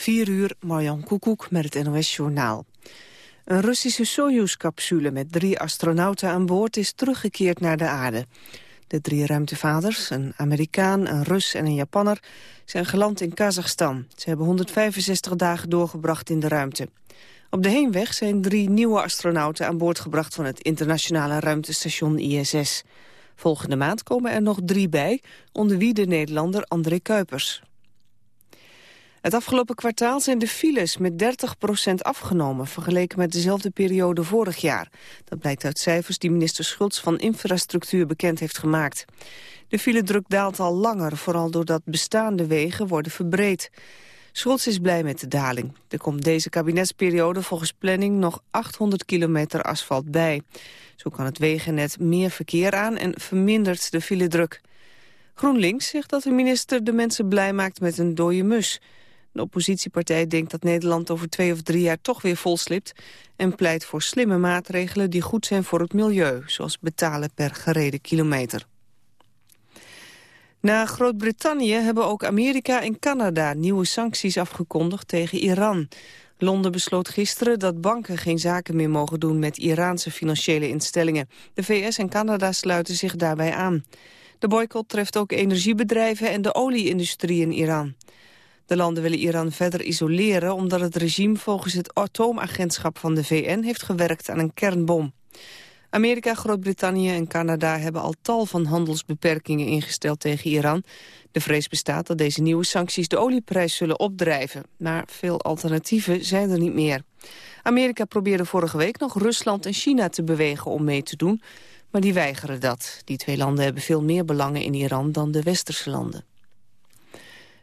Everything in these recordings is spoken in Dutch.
4 uur, Marjan Koekoek met het NOS-journaal. Een Russische Soyuz-capsule met drie astronauten aan boord is teruggekeerd naar de aarde. De drie ruimtevaders, een Amerikaan, een Rus en een Japanner, zijn geland in Kazachstan. Ze hebben 165 dagen doorgebracht in de ruimte. Op de heenweg zijn drie nieuwe astronauten aan boord gebracht van het internationale ruimtestation ISS. Volgende maand komen er nog drie bij, onder wie de Nederlander André Kuipers. Het afgelopen kwartaal zijn de files met 30% afgenomen... vergeleken met dezelfde periode vorig jaar. Dat blijkt uit cijfers die minister Schultz van Infrastructuur bekend heeft gemaakt. De filedruk daalt al langer, vooral doordat bestaande wegen worden verbreed. Schultz is blij met de daling. Er komt deze kabinetsperiode volgens planning nog 800 kilometer asfalt bij. Zo kan het wegennet meer verkeer aan en vermindert de filedruk. GroenLinks zegt dat de minister de mensen blij maakt met een dode mus. De oppositiepartij denkt dat Nederland over twee of drie jaar toch weer volslipt... en pleit voor slimme maatregelen die goed zijn voor het milieu... zoals betalen per gereden kilometer. Na Groot-Brittannië hebben ook Amerika en Canada nieuwe sancties afgekondigd tegen Iran. Londen besloot gisteren dat banken geen zaken meer mogen doen met Iraanse financiële instellingen. De VS en Canada sluiten zich daarbij aan. De boycott treft ook energiebedrijven en de olieindustrie in Iran. De landen willen Iran verder isoleren omdat het regime volgens het atoomagentschap van de VN heeft gewerkt aan een kernbom. Amerika, Groot-Brittannië en Canada hebben al tal van handelsbeperkingen ingesteld tegen Iran. De vrees bestaat dat deze nieuwe sancties de olieprijs zullen opdrijven. Maar veel alternatieven zijn er niet meer. Amerika probeerde vorige week nog Rusland en China te bewegen om mee te doen. Maar die weigeren dat. Die twee landen hebben veel meer belangen in Iran dan de westerse landen.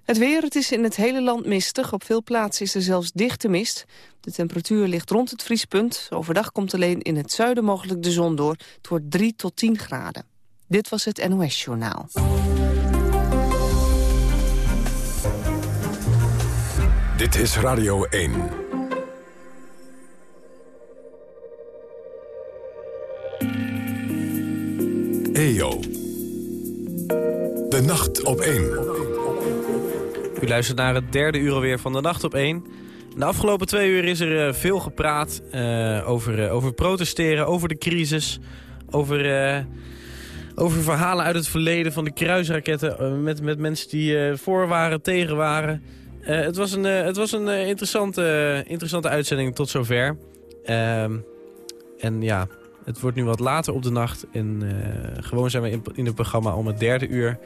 Het weer, het is in het hele land mistig. Op veel plaatsen is er zelfs dichte mist. De temperatuur ligt rond het vriespunt. Overdag komt alleen in het zuiden mogelijk de zon door. Het wordt 3 tot 10 graden. Dit was het NOS Journaal. Dit is Radio 1. EO. De nacht op 1. U luistert naar het derde uur alweer van de Nacht op 1. De afgelopen twee uur is er uh, veel gepraat uh, over, uh, over protesteren, over de crisis... over, over verhalen uit het verleden van de kruisraketten... met, met mensen die voor waren, tegen waren. het was een, het was een interessante, interessante uitzending tot zover. Ehm, en ja, het wordt nu wat later op de nacht. En gewoon zijn we in, in het programma om het derde uur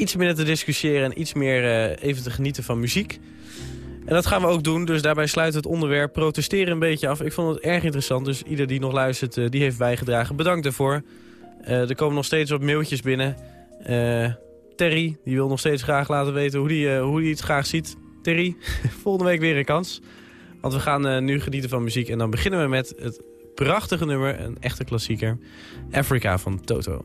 iets minder te discussiëren en iets meer uh, even te genieten van muziek. En dat gaan we ook doen, dus daarbij sluit het onderwerp protesteren een beetje af. Ik vond het erg interessant, dus ieder die nog luistert, uh, die heeft bijgedragen. Bedankt daarvoor. Uh, er komen nog steeds wat mailtjes binnen. Terry, die wil nog steeds graag laten weten hoe hij hoe die het graag ziet. Terry, volgende week weer een kans. Want we gaan nu genieten van muziek en dan beginnen we met het prachtige nummer, een echte klassieker. Africa van Toto.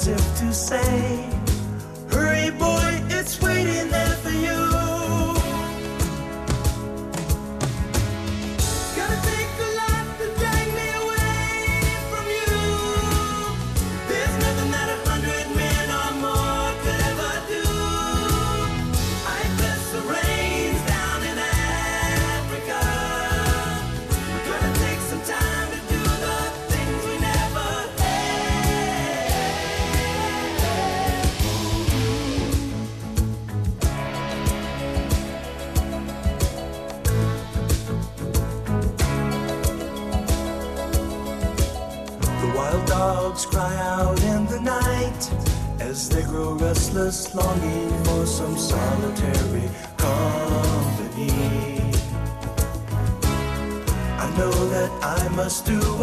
as if to say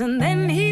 and then he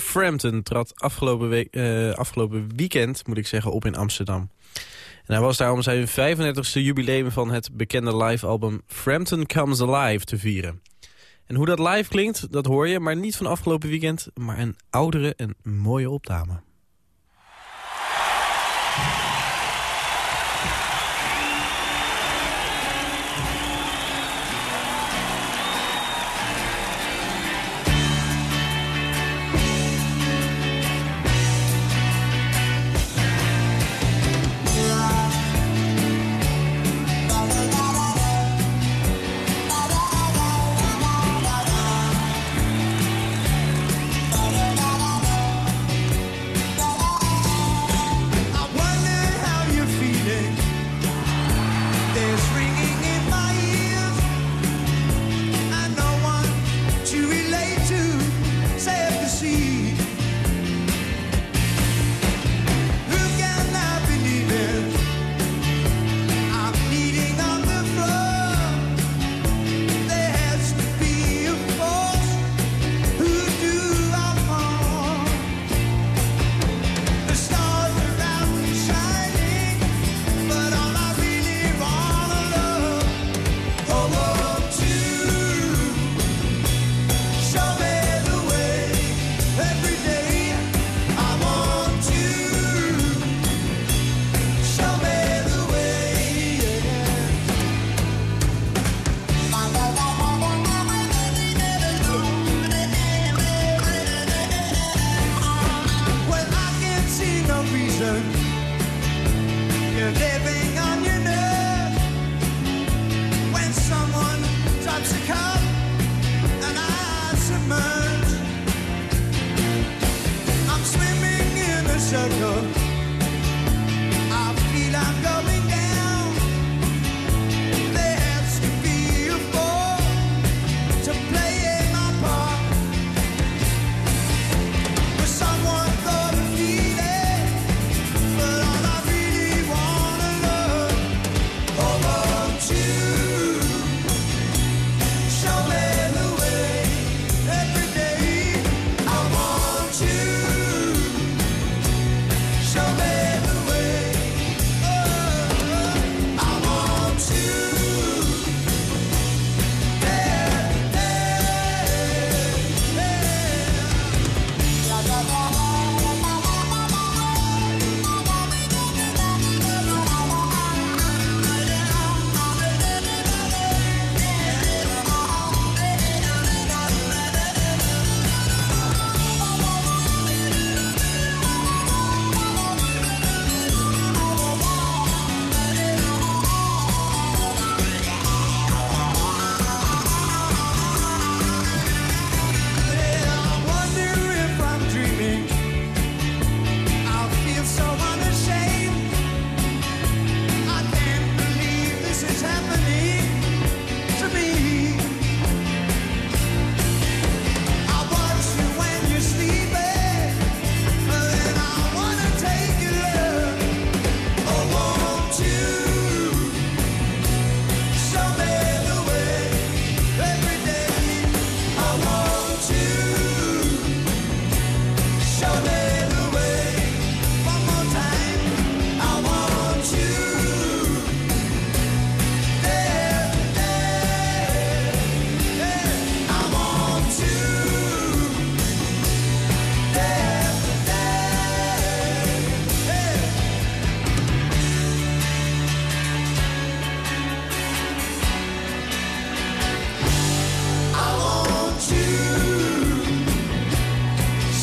Frampton trad afgelopen, week, eh, afgelopen weekend moet ik zeggen, op in Amsterdam. En hij was daar om zijn 35e jubileum van het bekende live-album Frampton Comes Alive te vieren. En hoe dat live klinkt, dat hoor je, maar niet van afgelopen weekend, maar een oudere en mooie opname.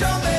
show me.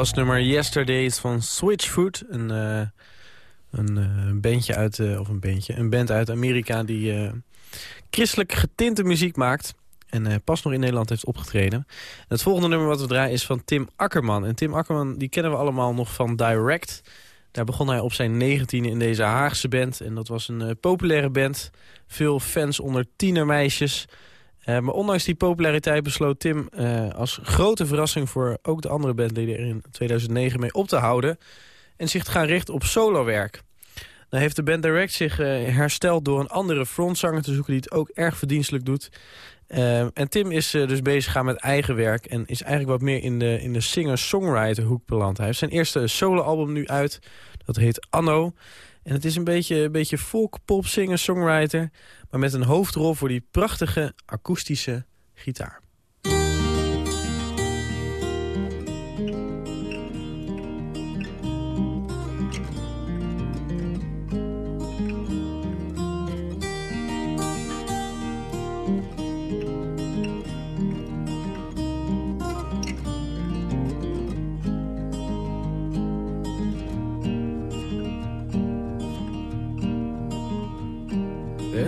Was nummer Yesterdays van Switchfoot. Een, eh, een eh, bandje uit, eh, of een bandje, een band uit Amerika die christelijk getinte muziek maakt. En pas nog in Nederland heeft opgetreden. En het volgende nummer wat we draaien is van Tim Akkerman. En Tim Akkerman die kennen we allemaal nog van Direct. Daar begon hij op zijn negentiende in deze Haagse band. En dat was een populaire band. Veel fans onder tienermeisjes. Eh, maar ondanks die populariteit besloot Tim eh, als grote verrassing... voor ook de andere bandleden er in 2009 mee op te houden... en zich te gaan richten op solowerk. Dan heeft de band Direct zich eh, hersteld door een andere frontzanger te zoeken... die het ook erg verdienstelijk doet. Eh, en Tim is eh, dus bezig gaan met eigen werk... en is eigenlijk wat meer in de, in de singer-songwriter hoek beland. Hij heeft zijn eerste soloalbum nu uit. Dat heet Anno. En het is een beetje, een beetje folk, pop, singer, songwriter... maar met een hoofdrol voor die prachtige akoestische gitaar.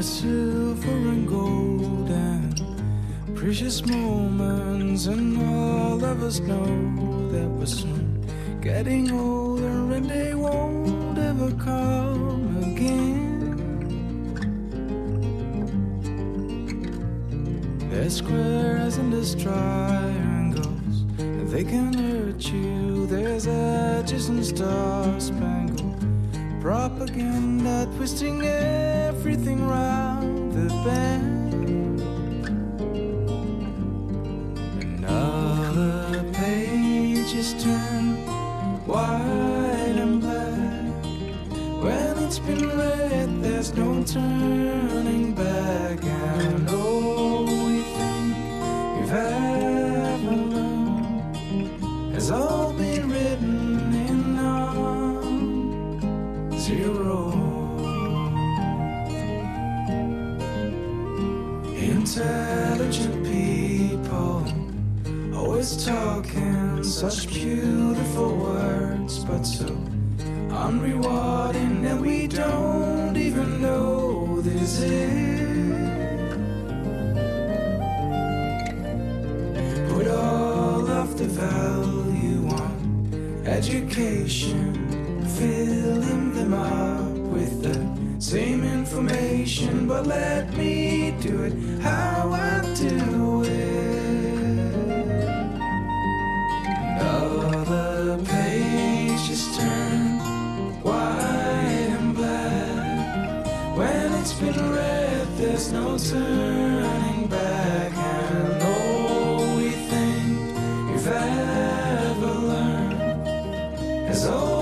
Silver and gold and precious moments, and all of us know that we're soon getting older, and they won't ever come again. They're squares and there's triangles, and they can hurt you. There's edges and star spangled propaganda twisting it. light's been red, there's no turning back. And all we think you've ever learned is all.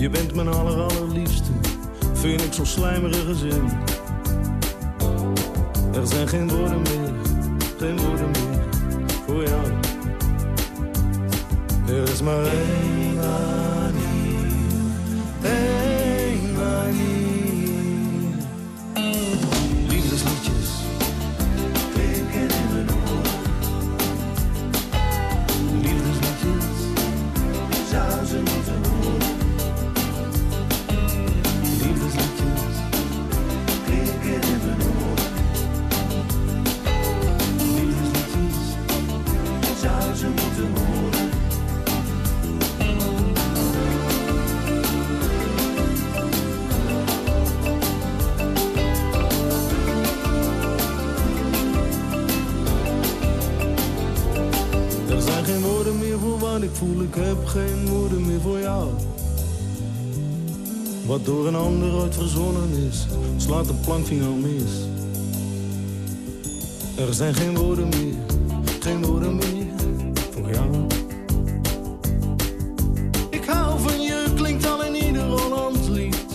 Je bent mijn aller allerliefste, vind ik zo'n slijmerige zin. Er zijn geen woorden meer, ik heb geen woorden meer voor jou. Wat door een ander ooit verzonnen is, slaat de plankvinger mis. Er zijn geen woorden meer, geen woorden meer voor jou. Ik hou van je, klinkt al in ieder Hollands lied.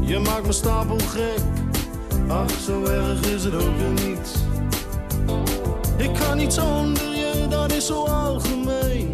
Je maakt me stapel gek, ach zo erg is het ook weer niet. Ik kan niet zonder je, dat is zo algemeen.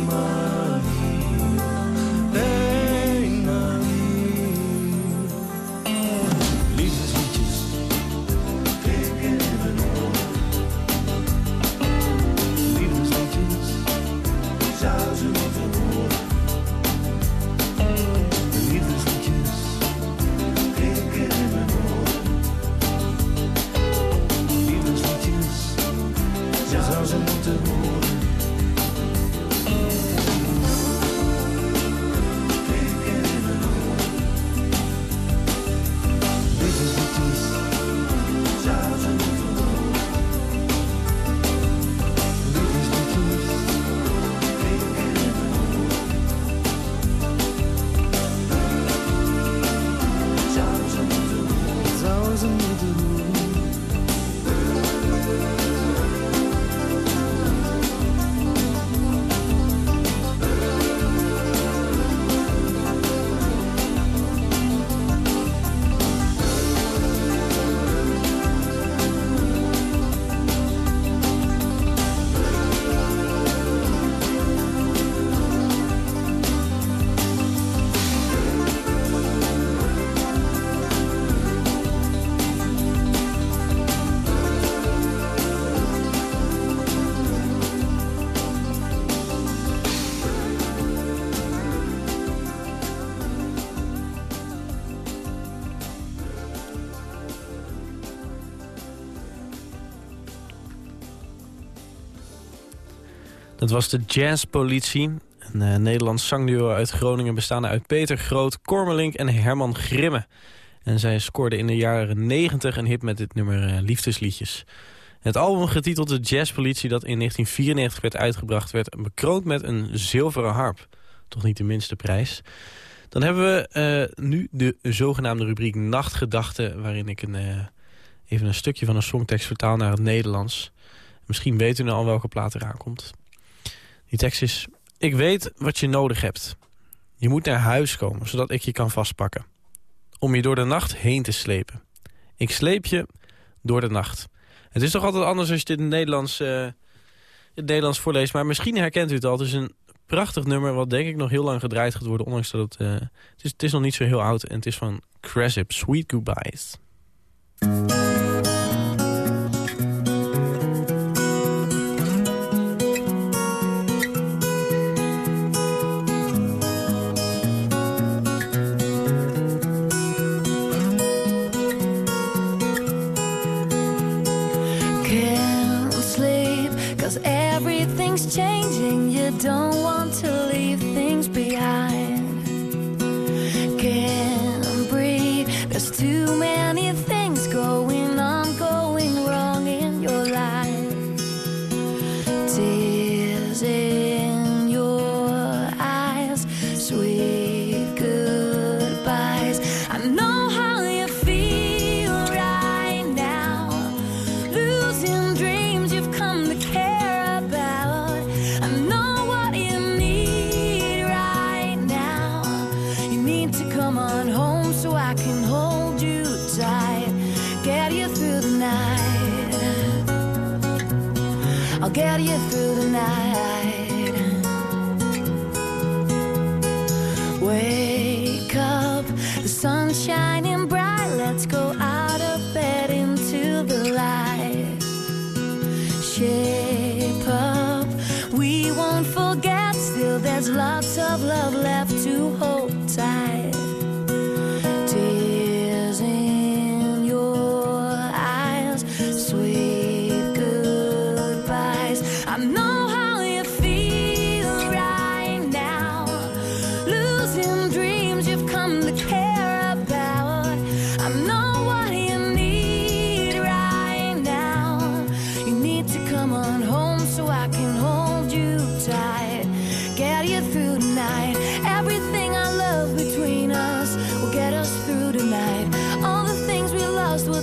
doesn't need to Dat was de Jazzpolitie. Een eh, Nederlands zangduo uit Groningen bestaande uit Peter Groot, Kormelink en Herman Grimme. En zij scoorde in de jaren 90 een hit met dit nummer eh, Liefdesliedjes. Het album getiteld De Jazzpolitie dat in 1994 werd uitgebracht... werd bekroond met een zilveren harp. Toch niet de minste prijs. Dan hebben we eh, nu de zogenaamde rubriek Nachtgedachten... waarin ik een, even een stukje van een songtekst vertaal naar het Nederlands. Misschien weet u nou al welke plaat eraan komt. Die tekst is... Ik weet wat je nodig hebt. Je moet naar huis komen, zodat ik je kan vastpakken. Om je door de nacht heen te slepen. Ik sleep je door de nacht. Het is toch altijd anders als je dit in het Nederlands, eh, Nederlands voorleest. Maar misschien herkent u het al. Het is een prachtig nummer wat denk ik nog heel lang gedraaid gaat worden. Ondanks dat het... eh, het, is, het is nog niet zo heel oud. En het is van Cressip, Sweet Goodbyes.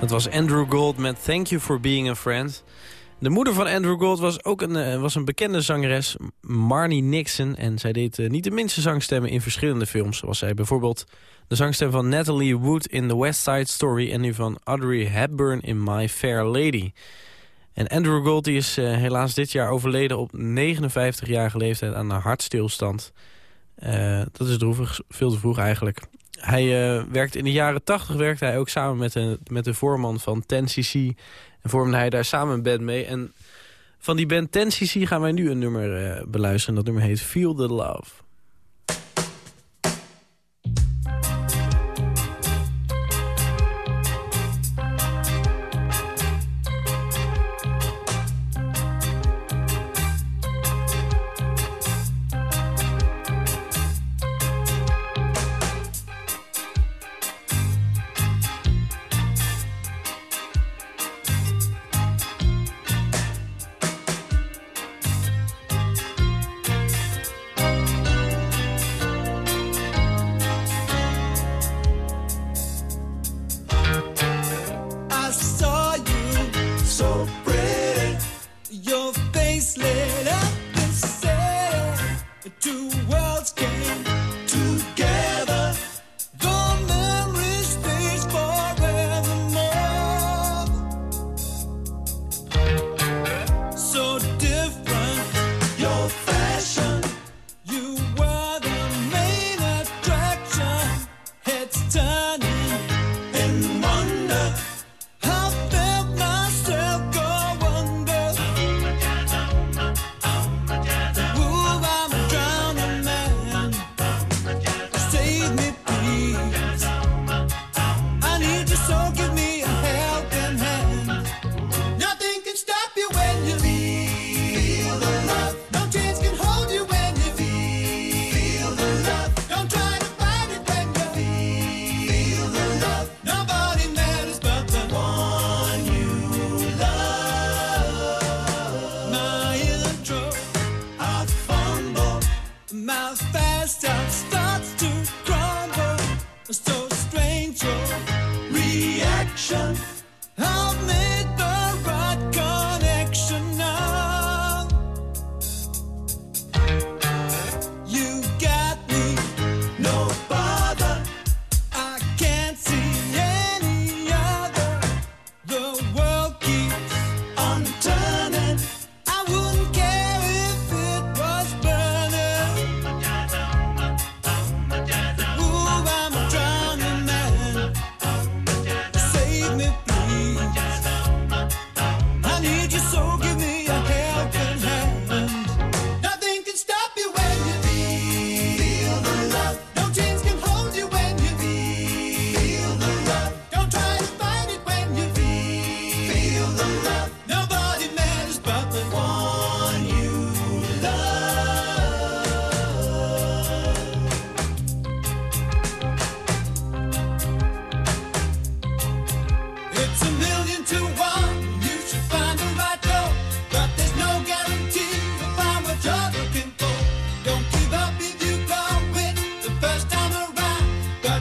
Dat was Andrew Gold met Thank You For Being A Friend. De moeder van Andrew Gold was ook een, eh, was een bekende zangeres, Marnie Nixon. En zij deed eh, niet de minste zangstemmen in verschillende films. Zoals zij bijvoorbeeld de zangstem van Natalie Wood in The West Side Story... en nu van Audrey Hepburn in My Fair Lady. En Andrew Gold die is eh, helaas dit jaar overleden op 59-jarige leeftijd aan een hartstilstand. Dat is droevig, veel te vroeg eigenlijk hij eh, uh, werkt in de jaren tachtig werkte hij ook samen met, een, met de voorman van Ten Cici, En vormde hij daar samen een band mee. En van die band Ten CC gaan wij nu een nummer uh, beluisteren. Dat nummer heet Feel the Love.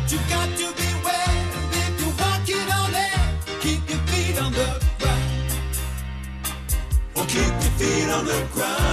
You got to be waiting to walk it on air Keep your feet on the ground. Or keep your feet on the ground.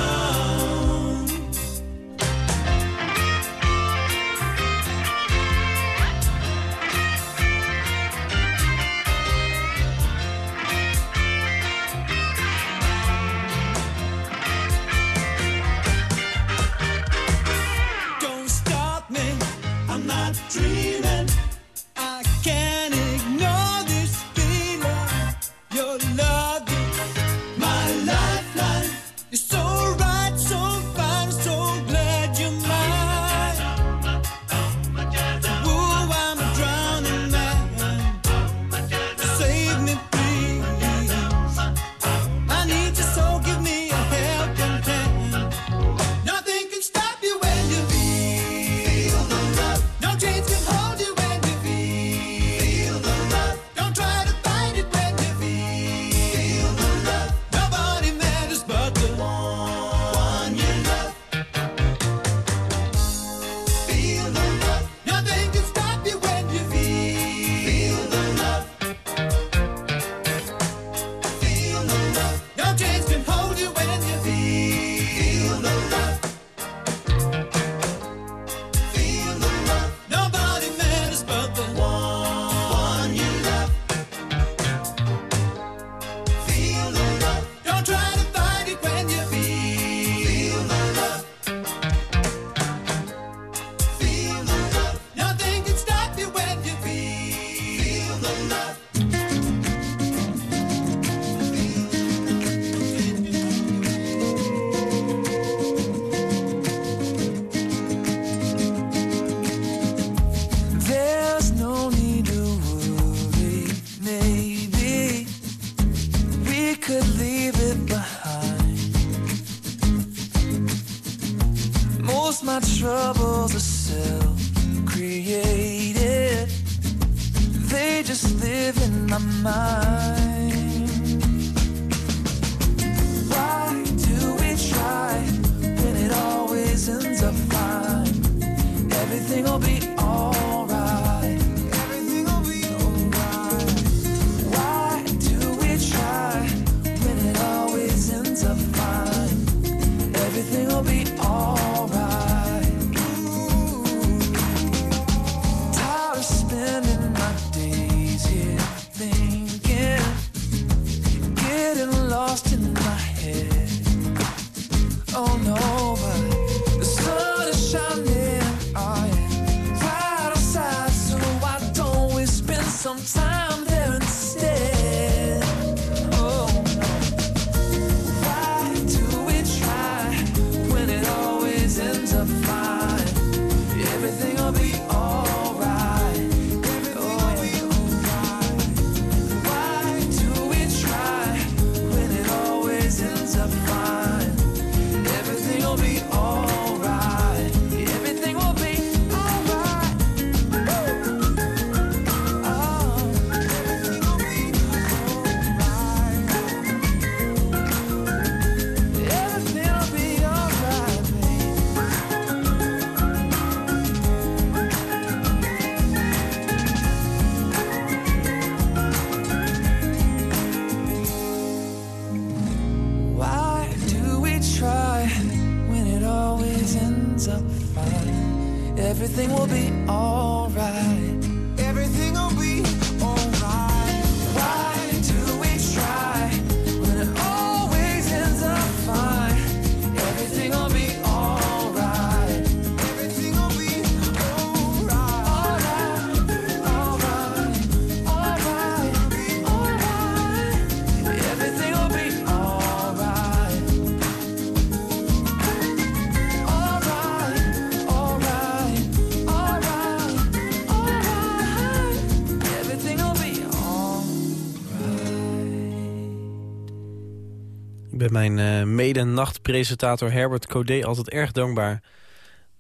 presentator Herbert Codé altijd erg dankbaar...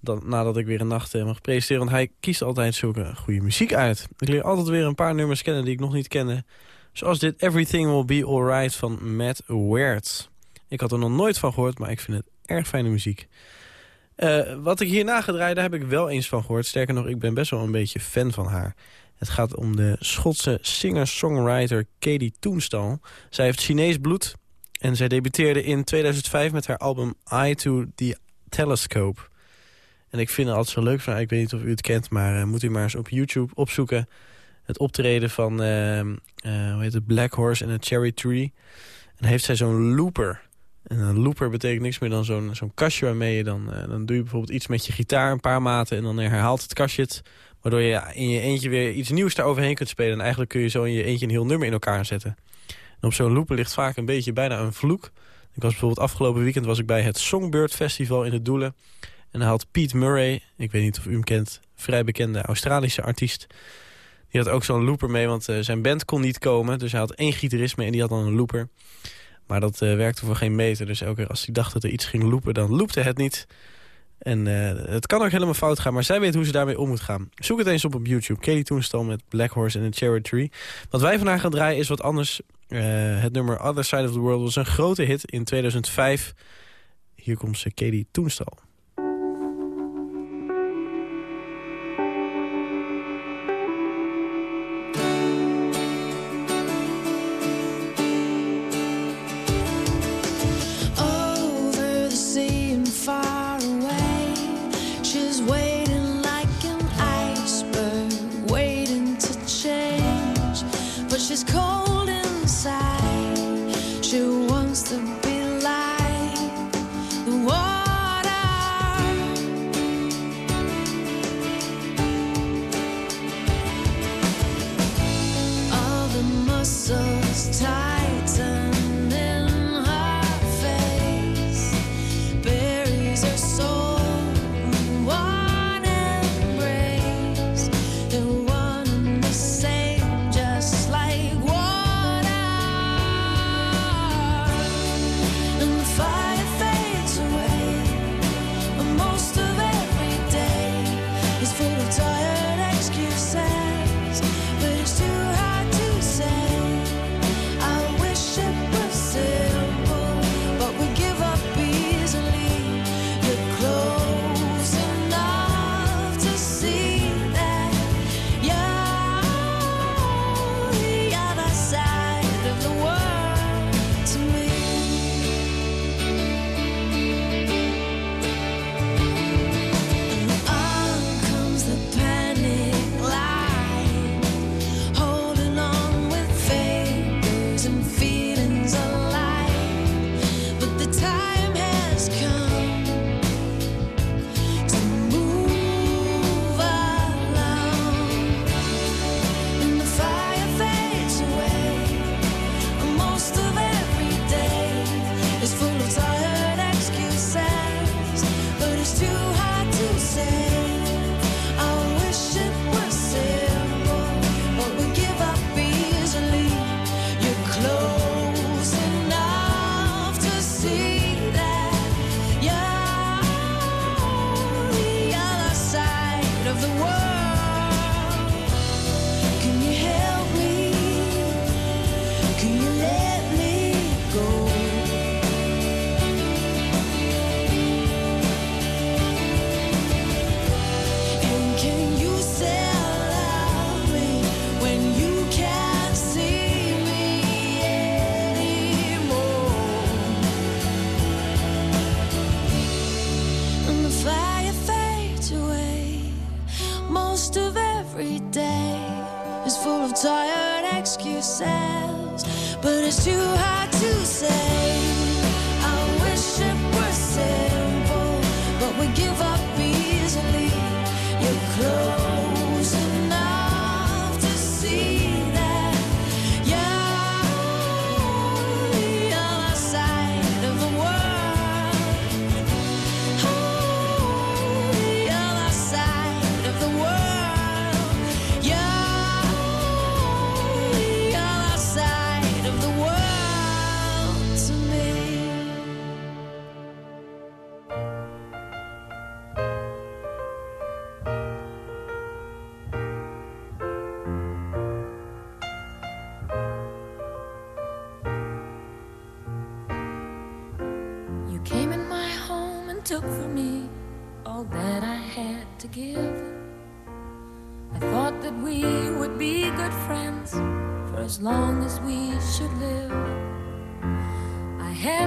Dat, nadat ik weer een nacht eh, mag presenteren. Want hij kiest altijd zulke goede muziek uit. Ik leer altijd weer een paar nummers kennen die ik nog niet kende. Zoals dit Everything Will Be Alright van Matt Weird. Ik had er nog nooit van gehoord, maar ik vind het erg fijne muziek. Eh, wat ik hierna ga draaien, daar heb ik wel eens van gehoord. Sterker nog, ik ben best wel een beetje fan van haar. Het gaat om de Schotse singer-songwriter Katie Toenstal. Zij heeft Chinees bloed, en zij debuteerde in 2005 met haar album Eye to the Telescope. En ik vind het altijd zo leuk van, ik weet niet of u het kent... maar uh, moet u maar eens op YouTube opzoeken... het optreden van uh, hoe heet het, Black Horse en het Cherry Tree. En heeft zij zo'n looper. En een looper betekent niks meer dan zo'n zo'n kastje waarmee je dan... dan doe je bijvoorbeeld iets met je gitaar, een paar maten... en dan herhaalt het kastje het... waardoor je in je eentje weer iets nieuws daaroverheen kunt spelen. En eigenlijk kun je zo in je eentje een heel nummer in elkaar zetten. Op zo'n looper ligt vaak een beetje bijna een vloek. Ik was bijvoorbeeld afgelopen weekend was ik bij het Songbird Festival in het Doelen... En dan had Pete Murray, ik weet niet of u hem kent... vrij bekende Australische artiest. Die had ook zo'n looper mee, want uh, zijn band kon niet komen. Dus hij had één gitarist mee en die had dan een looper. Maar dat uh, werkte voor geen meter. Dus elke keer als hij dacht dat er iets ging loopen, dan loopte het niet. En uh, het kan ook helemaal fout gaan, maar zij weet hoe ze daarmee om moet gaan. Zoek het eens op op YouTube. Katie Toonstal met Black Horse en the Cherry Tree. Wat wij vandaag gaan draaien is wat anders. Het nummer Other Side of the World was een grote hit in 2005. Hier komt ze, Katie Toonstal.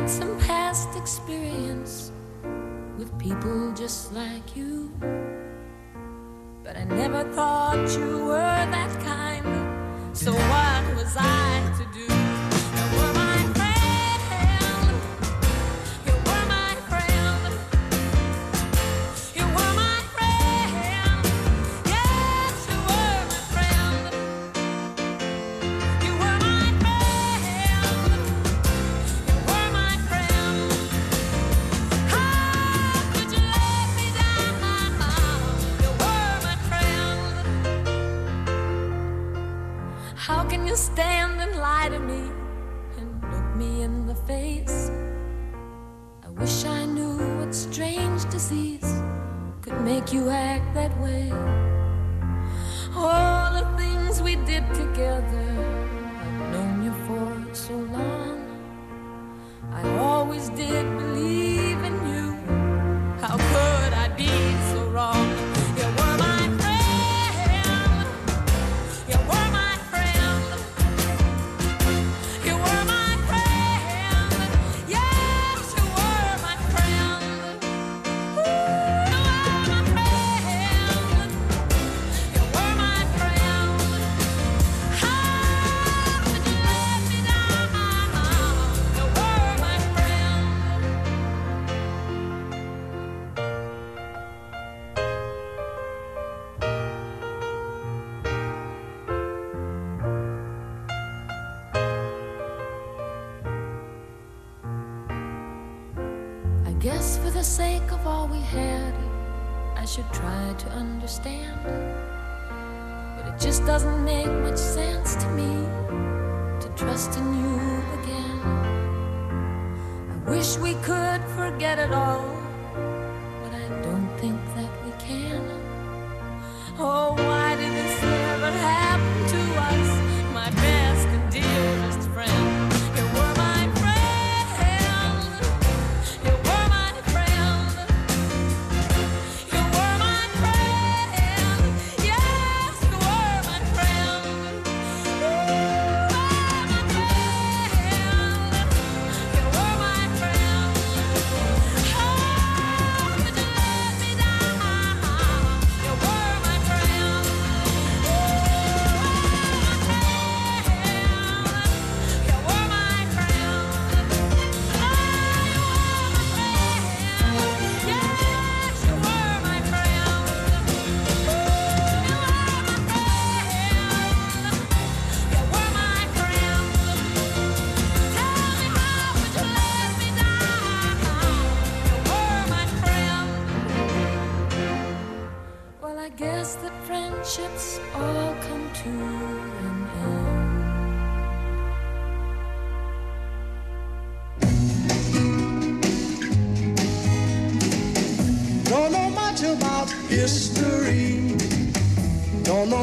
Had some past experience with people just like you. But I never thought you were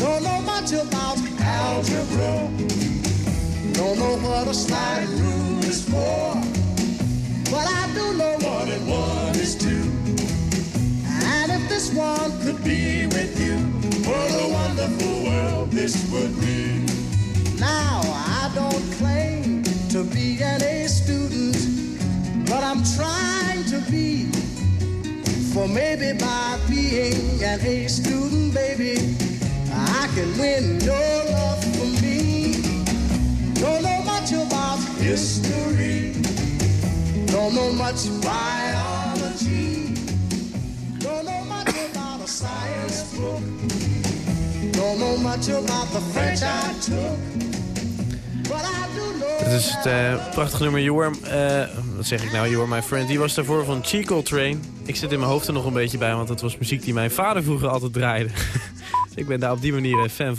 Don't know much about algebra. Don't know what a slide rule is for. But I do know one and one is two. And if this one could be with you, what a wonderful world this would be. Now, I don't claim to be an A student, but I'm trying to be. For maybe by being an A student, baby, I can win your love for me. Don't know much about history. Don't know much biology. Don't know much about a science book. Don't know much about the French I took. Het is het eh, prachtige nummer You Were... eh, wat zeg ik nou? You Were My Friend. Die was daarvoor van Chico Train. Ik zit in mijn hoofd er nog een beetje bij, want dat was muziek die mijn vader vroeger altijd draaide. ik ben daar op die manier eh, fan van.